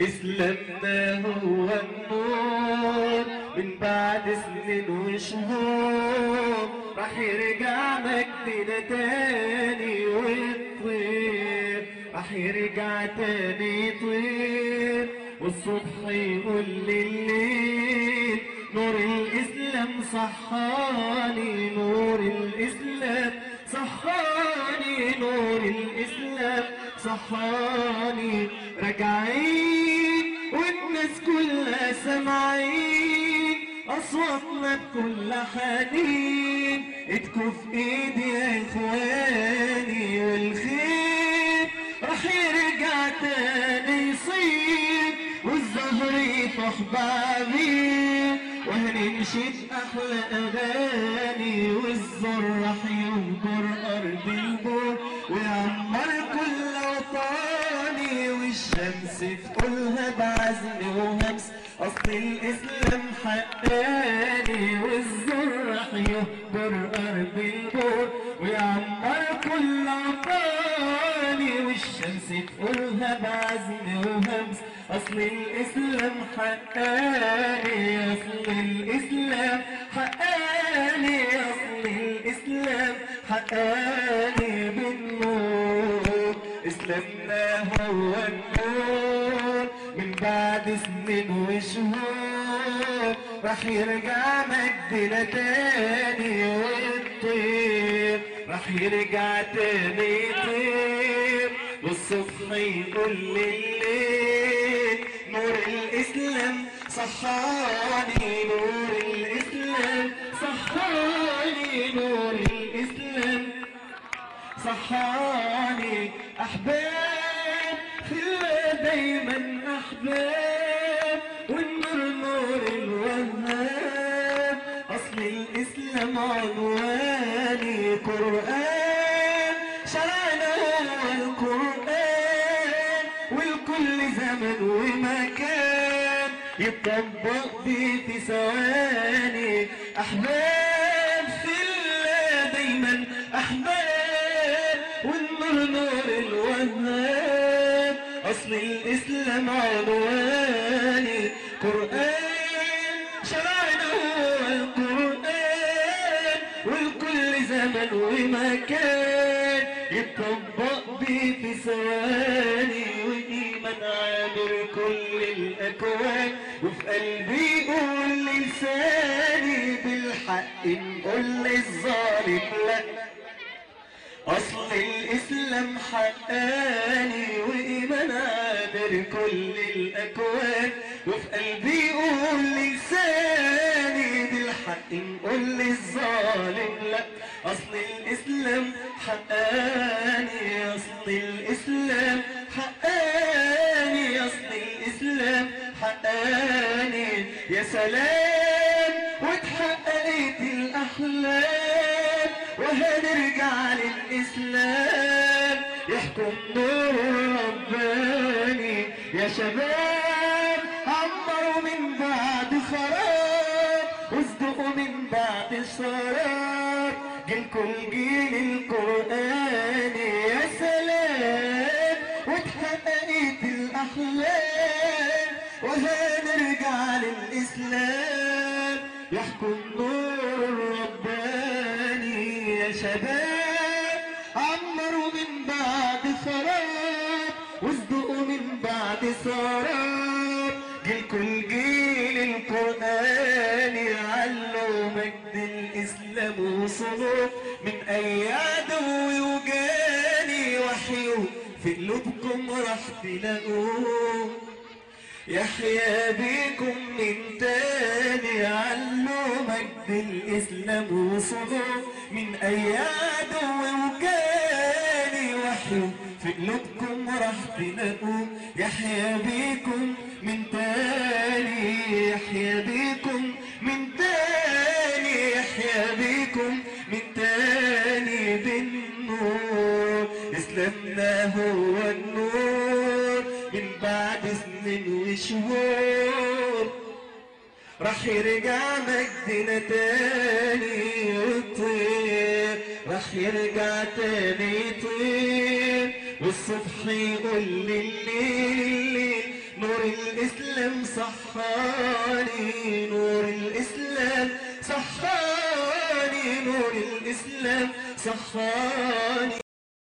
اسلامنا هو النور من بعد سنين وشهور. راح يرجع مجدنا تاني ويطير. راح يرجع تاني يطير. والصبح يقول لليل نور الإسلام صحاني نور الإسلام صحاني نور الإسلام صحاني راجعين والناس كلها سامعين أصواتنا بكل حنين ايدكوا في إيدي يا إخواني والخير راح يرجع تاني يصير والزهر يطح بعدين وهنمشي بأحلى أغاني والزر راح ينكر أرض البور ويعمر كل وطني والشمس تقولها بعزم وهمس. أصل الإسلام حقاني والزر راح يهجر أرض البور ويعمر كل وطني والشمس تقولها بعزم وهمس. أصل الإسلام حقاني أصل الإسلام حقاني أصل الإسلام حقاني بالنور. إسلامنا هو النور من بعد سنين وشهور. راح يرجع مجدنا تاني ويطير راح يرجع تاني والصبح يقول لليل نور الإسلام صحاني نور الإسلام صحاني نور الإسلام. صحاني أحباب الله دايما أحباب والنور نور الوهاب. أصل الإسلام عنواني قرآن شرعنا هو القرآن. والكل زمن ومكان. يطبق بيه في ثواني. أحباب في الله دايما أحباب. والنور نور الوهاب. أصل الإسلام عنواني قرآن شرعنا هو القرآن. والكل زمن ومكان. يطبق بيه في ثواني. الأكوان وفي قلبي يقول لساني بالحق نقول للظالم لأ. أصل الإسلام حقاني وإيمان عابر كل الأكوان. وفي قلبي يقول لساني بالحق نقول للظالم لا. أصل الإسلام حقاني أصل سلام واتحققت الأحلام وهنرجع للإسلام؟ يحكم نور رباني يا شباب عمروا من بعد خراب واصدقوا من بعد شراب جيلكم جيل القرآن يا سلام واتحققت الأحلام. وهنرجع للإسلام يحكم نور رباني يا شباب. عمروا من بعد خراب واصدقوا من بعد سراب. جيلكم جيل القرآن علوا مجد الإسلام وصلوا من أي عدو وجاني وحيوا في قلوبكم راح تلاقوه. يحيى بيكم من تاني علوا مجد الإسلام وصلوا من أي عدو وكان وحي. في قلوبكم راح تلاقوا يحيى بيكم من تاني يحيى بيكم من تاني يحيى بيكم من تاني بالنور. إسلامنا هو النور. بعد سنين وشهور راح يرجع مجدنا تاني يرجع تاني يطير. والصبح يقول لليل نور الإسلام صحاني نور الإسلام صحاني نور الإسلام صحاني.